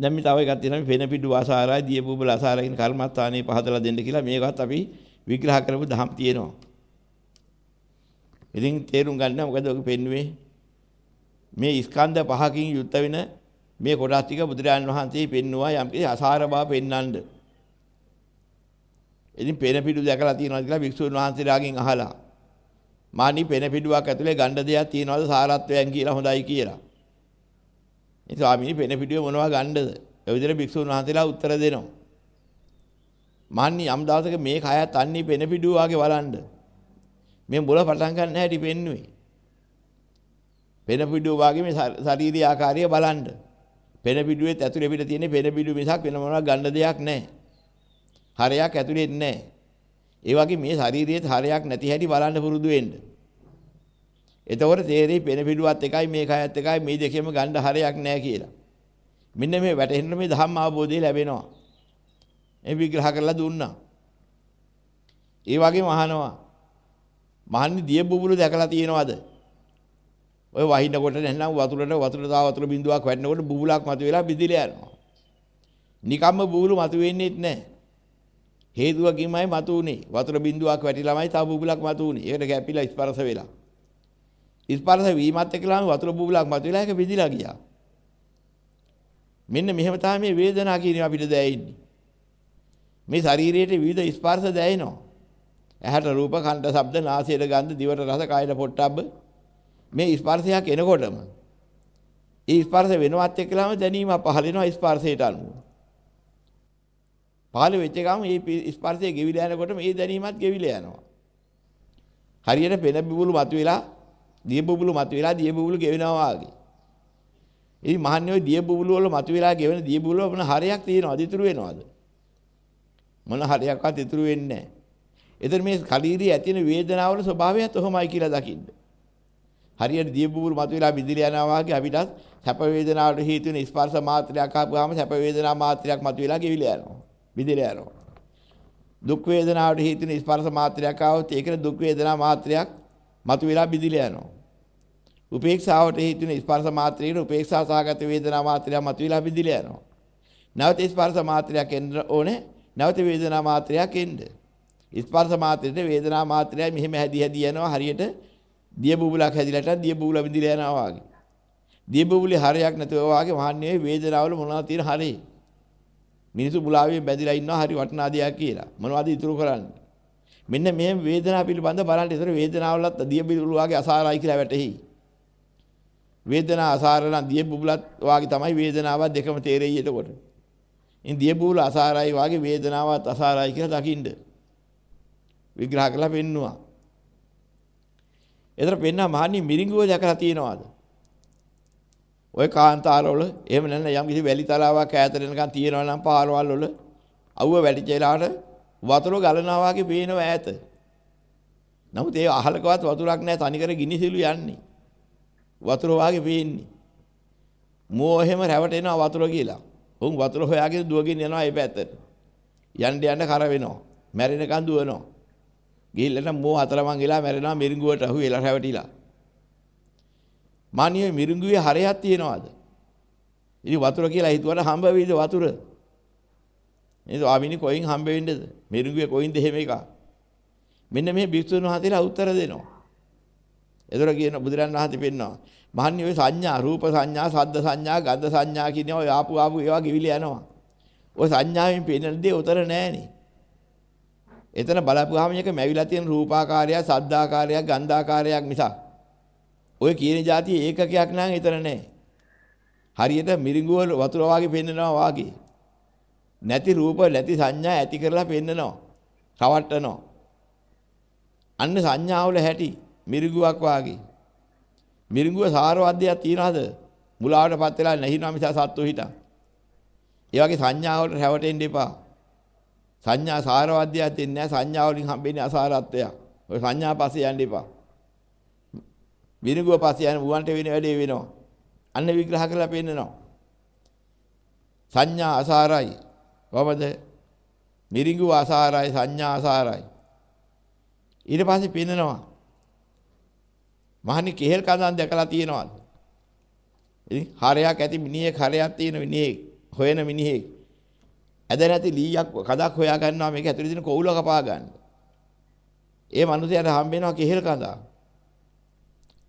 දැන් මේ තව එකක් තියෙනවා මේ පෙන පිටු ආසාරයි දිය බුබුල ආසාරයි කියන කර්මස්ථානේ පහදලා දෙන්න කියලා මේකත් අපි විග්‍රහ කරපු දහම් තියෙනවා. ඉතින් තේරුම් ගන්න මොකද ඔක පෙන්වුවේ මේ ස්කන්ධ පහකින් යුක්ත වෙන මේ කොටස් ටික බුදුරජාන් වහන්සේ පෙන්නවා යම් කිසි අසාර බව පෙන්වන්නද. ඉතින් පෙන පිටු දැකලා තියෙනවා කියලා වික්ෂුන් වහන්සේලාගෙන් අහලා මානි පෙන පිටුවක් ඇතුලේ ගණ්ඩ දෙයක් තියනවාද සාරත්වයන් කියලා හොඳයි කියලා. ඉතින් ස්වාමීනි පෙන පිටුවේ මොනවා ගණ්ඩද? ඒ විදිහට වික්ෂුන් වහන්සේලා උත්තර දෙනවා. මානි යම් දවසක මේ කයත් අන්නේ පෙන පිටුව වාගේ බලන්න. මේ මුල පටන් ගන්න හැටි පෙන්නුවේ. පෙන පිටුව වාගේ මේ ශාරීරික ආකාරය බලන්න. පෙන පිටුවේ ඇතුලේ පිට තියෙන පෙන පිටුව මිසක් වෙන මොනවා ගන්න දෙයක් නැහැ. හරයක් ඇතුලේ නැහැ. ඒ වගේ මේ ශාරීරියේ හරයක් නැති හැටි බලන්න පුරුදු වෙන්න. එතකොට තේරෙයි පෙන පිටුවත් එකයි මේ කයත් එකයි මේ දෙකෙම ගන්න හරයක් නැහැ කියලා. මෙන්න මේ වැටෙන්න මේ ධම්ම අවබෝධය ලැබෙනවා. ඒ විග්‍රහ කරලා දුන්නා. ඒ වගේම අහනවා. මහන්නේ දිය බුබුලු දැකලා තියෙනවද? ඔය වහිනකොට නැත්නම් වතුරට වතුර තා වතුර බිඳුවක් වැටෙනකොට බුබුලක් මතුවෙලා බිඳිලා යනවා. නිකම්ම බුබුලු මතුවෙන්නේත් නැහැ. හේතුවකින්මයි මතුුනේ. වතුර බිඳුවක් වැටිලාමයි තව බුබුලක් මතුුනේ. ඒකට කැපිලා ස්පර්ශ වෙලා. ස්පර්ශ වීමත් එක්කලාම වතුර බුබුලක් මතුවෙලා ඒක බිඳිලා ගියා. මෙන්න මෙහෙම තමයි මේ වේදනාව කියන අපිට දැනෙන්නේ. මේ ශරීරයේ විවිධ ස්පර්ශ දැනෙනවා. ඇහැට රූප, කනට ශබ්ද, නාසයට ගන්ධ, දිවට රස, කයට පොට්ටබ්බ මේ ස්පර්ශයක් එනකොටම ඒ ස්පර්ශ වෙනවත් එක්කලාම දැනීම පහළ වෙනවා ස්පර්ශයට අනුව. පහළ වෙච්ච ගමන් මේ ස්පර්ශය ගෙවිලා යනකොටම ඒ දැනීමත් ගෙවිලා යනවා. හරියට පෙන බිබුලු මතුවෙලා දිය බබුලු මතුවෙලා දිය බබුලු ගෙවෙනවා වගේ. ඉතින් මහන්නේ ওই දිය බබුලු වල මතුවෙලා ගෙවෙන දිය බබුලු වල මොන හරයක් තියෙනවද ඉතුරු වෙනවද? මොන හරයක්වත් ඉතුරු වෙන්නේ නැහැ. එතන මේ ශරීරයේ ඇතින වේදනාවල ස්වභාවයත් ඔහොමයි කියලා දකින්න. හරියට දිය බුබුරු මතුවලා බිඳිලා යනවා වගේ අපිටත් සැප වේදනාවට හේතු වෙන ස්පර්ශ මාත්‍රයක් ආපුවාම සැප වේදනා මාත්‍රයක් මතුවලා ගෙවිලා යනවා. බිඳිලා යනවා. දුක් වේදනාවට හේතු වෙන ස්පර්ශ මාත්‍රයක් ආවොත් ඒකට දුක් වේදනා මාත්‍රයක් මතුවලා බිඳිලා යනවා. උපේක්ෂාවට හේතු වෙන ස්පර්ශ මාත්‍රයේ උපේක්ෂා සහගත වේදනා මාත්‍රයක් මතුවලා බිඳිලා යනවා. නැවත ස්පර්ශ මාත්‍රයක් එන්න ඕනේ. නැවත වේදනා මාත්‍රයක් එන්න. ස්පර්ශ මාත්‍රයට වේදනා මාත්‍රයයි මෙහෙම හැදි හැදි යනවා හරියට දිය බුබුලක් හැදිලාට දිය බුබුල විඳිලා යනවා වගේ. දිය බුබුලේ හරයක් නැතුව වගේ මහන්නේ වේදනාවල මොනවද තියෙන හරේ. මිනිසු බුලාවේ බැඳිලා ඉන්නවා හරි වටිනා දෙයක් කියලා. මොනවද ඉතුරු කරන්නේ? මෙන්න මේ වේදනාව පිළිබඳ බලන්න. ඒතර වේදනාවලත් දිය බුබුල වගේ අසාරයි කියලා වැටහි. වේදනාව අසාර නම් දිය බුබුලත් වගේ තමයි වේදනාවත් දෙකම තේරෙයි එතකොට. ඉන් දිය බුබුල අසාරයි වගේ වේදනාවත් අසාරයි කියලා දකින්න. විග්‍රහ කරලා පෙන්නවා. එතන පෙන්නා මහන්නේ මිරිඟුව දැකලා තියෙනවද? ওই කාන්තාරවල එහෙම නැත්නම් යම් කිසි වැලි තලාවක් ඈතට එනකන් තියෙනවා නම් පාරවල් වල අවුව වැටිච්චලාට වතුර ගලනවා වගේ පේනවා ඈත. නමුත් ඒ අහලකවත් වතුරක් නැහැ තනිකර ගිනිසිලු යන්නේ. වතුර වාගේ පේන්නේ. මෝ එහෙම රැවටෙනවා වතුර කියලා. උන් වතුර හොයාගෙන දුවගෙන යනවා ඒ පැත්තට. යන්න යන්න කර වෙනවා. මැරෙනකන් දුවනවා. ගිහිල්ලා මෝ අතරමං වෙලා මැරෙනවා මිරිඟුවට අහු වෙලා රැවටිලා. මානියේ මිරිඟුවේ හරයක් තියනවාද? ඉතින් වතුර කියලා හිතුවට හම්බ වෙයිද වතුර? එතකොට ආමිනි කොයින් හම්බ වෙන්නේද? මිරිඟුවේ කොයින්ද එහෙම එක? මෙන්න මේ භික්ෂුන් වහන්සේලා උත්තර දෙනවා. එතකොට කියන බුදුරන් වහන්සේ පෙන්නවා. මහන්නේ ඔය සංඥා, රූප සංඥා, ශබ්ද සංඥා, ගන්ධ සංඥා කියන ඔය ආපු ආපු ඒවා කිවිල යනවා. ඔය සංඥාවෙන් පේන දේ උතර නෑනේ. එතන බලපුවාම එක මැවිලා තියෙන රූපාකාරයක්, සද්දාකාරයක්, ගන්ධාකාරයක් මිසක් ඔය කියන જાතිය ඒකකයක් නම් එතන නැහැ. හරියට මිරිඟුව වතුර වාගේ පෙන්නනවා වාගේ. නැති රූප නැති සංඥා ඇති කරලා පෙන්නනවා. රවට්ටනවා. අන්න සංඥාවල හැටි මිරිඟුවක් වාගේ. මිරිඟුව සාරවත්දයක් තියනවාද? මුලාවටපත් වෙලා නැහිනවා මිස සත්තු හිටා. ඒ වගේ සංඥාවලට රැවටෙන්න එපා. සංඥා සාරවත්දයක් දෙන්නේ නැහැ සංඥා වලින් හම්බෙන්නේ අසාරත්වයක්. ඔය සංඥා පස්සේ යන්න එපා. මිරිඟුව පස්සේ යන මුවන්ට වෙන වැඩේ වෙනවා. අන්න විග්‍රහ කරලා පෙන්නනවා. සංඥා අසාරයි. කොහමද? මිරිඟුව අසාරයි සංඥා අසාරයි. ඊට පස්සේ පෙන්නනවා. මහනි කෙහෙල් කඳන් දැකලා තියෙනවද? ඉතින් හරයක් ඇති මිනිහෙක් හරයක් තියෙන මිනිහෙක් හොයන මිනිහෙක්. ඇද නැති ලීයක් කදක් හොයා ගන්නවා මේක ඇතුලේ තියෙන කොවුල කපා ගන්න. ඒ මනුස්සයාට හම්බ වෙනවා කෙහෙල් කඳා.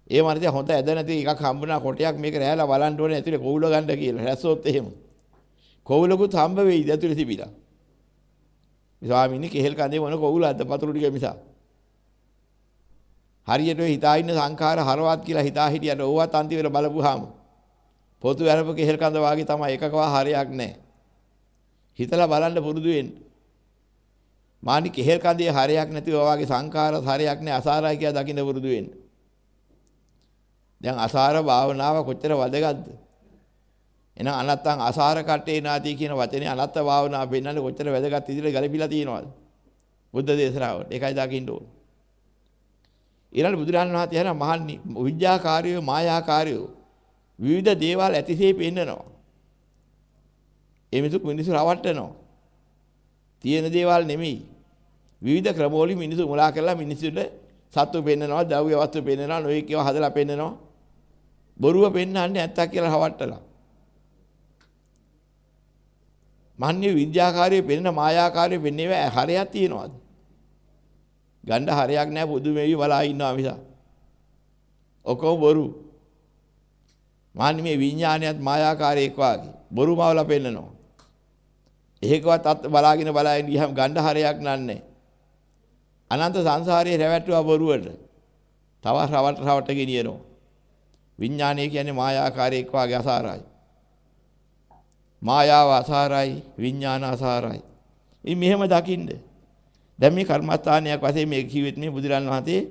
ඒ මනුස්සයා හොඳ ඇද නැති එකක් හම්බුනා කොටයක් මේක රැහැලා බලන්න ඕනේ ඇතුලේ කොවුල ගන්න කියලා. රැස්සොත් එහෙම. කොවුලකුත් හම්බ වෙයිද ඇතුලේ තිබිලා. ස්වාමීනි කෙහෙල් කඳේ මොන කොවුලක්ද පතුරු ටික මිසක්. හරියට ඔය හිතා ඉන්න සංඛාර හරවත් කියලා හිතා හිටියට ඕවත් අන්තිමට බලපුවාම පොතු වැරප කෙහෙල් කඳ වාගේ තමයි එකකවා හරයක් නැහැ. හිතලා බලන්න පුරුදු වෙන්න. මානි කෙහෙල් කඳේ හරයක් නැතිව වාගේ සංඛාර හරයක් නැහැ අසාරයි කියලා දකින්න පුරුදු වෙන්න. දැන් අසාර භාවනාව කොච්චර වැදගත්ද? එහෙනම් අනත්තං අසාර කට්ටේ නාති කියන වචනේ අනත්ත භාවනාව පෙන්වන්නේ කොච්චර වැදගත් විදිහට ගලපිලා තියෙනවද? බුද්ධ දේශනාවට. ඒකයි දකින්න ඕනේ. ඊළඟ බුදුරජාණන් වහන්සේ යන මහන්නි විද්‍යාකාරයෝ මායාකාරයෝ විවිධ දේවල් ඇතිසේ පෙන්නනවා. ඒ මිනිසු මිනිසු රවට්ටනවා. තියෙන දේවල් නෙමෙයි. විවිධ ක්‍රමවලින් මිනිසු මුලා කරලා මිනිසුන්ට සත්තු පෙන්නනවා, ද්‍රව්‍ය වස්තු පෙන්නනවා, නොයෙක් ඒවා හදලා පෙන්නනවා. බොරුව පෙන්නන්නේ ඇත්තක් කියලා රවට්ටලා. මන්නේ විද්‍යාකාරයේ පෙන්න මායාකාරයේ පෙන්නේවා හරයක් තියනවාද? ගණ්ඩ හරයක් නැහැ පුදු මෙවි බලා ඉන්නවා මිස. ඔකෝ බොරු. මාන්නේ මේ විඥානයත් මායාකාරයක් වාගේ බොරු මවලා පෙන්නනවා. එහෙකවත් අත් බලාගෙන බලාගෙන ගියහම ගණ්ඩ හරයක් නන්නේ. අනන්ත සංසාරයේ රැවටුවා බොරුවට. තව රවට රවට ගෙනියනවා. විඥානය කියන්නේ මායාකාරයක් වාගේ අසාරයි. මායාව අසාරයි විඥාන අසාරයි. ඉතින් මෙහෙම දකින්නේ දැන් මේ කර්මස්ථානයක් වශයෙන් මේ කිව්වෙත් මේ බුදුරන් වහන්සේ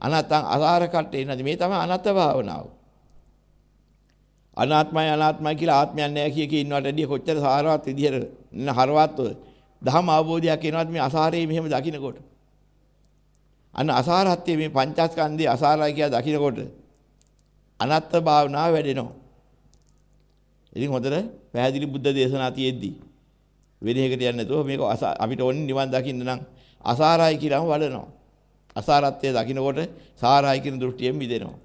අනත්තං අසාර කට්ටේ නැති මේ තමයි අනත්ත භාවනාව. අනාත්මයි අනාත්මයි කියලා ආත්මයක් නැහැ කිය කී ඉන්නවට වැඩිය කොච්චර සාරවත් විදිහට හරවත් දහම අවබෝධයක් එනවත් මේ අසාරේ මෙහෙම දකින්නකොට. අන්න අසාරත්වයේ මේ පංචස්කන්ධයේ අසාරයි කියලා දකින්නකොට අනත්ත භාවනාව වැඩෙනවා. ඉතින් හොඳට පැහැදිලි බුද්ධ දේශනා තියෙද්දි වෙන එකකට යන්නේ නැතුව මේක අපිට ඕනේ නිවන් දකින්න නම් අසාරයි කියලාම වඩනවා. අසාරත්වයේ දකින්නකොට සාරයි කියන දෘෂ්ටියෙන් මිදෙනවා.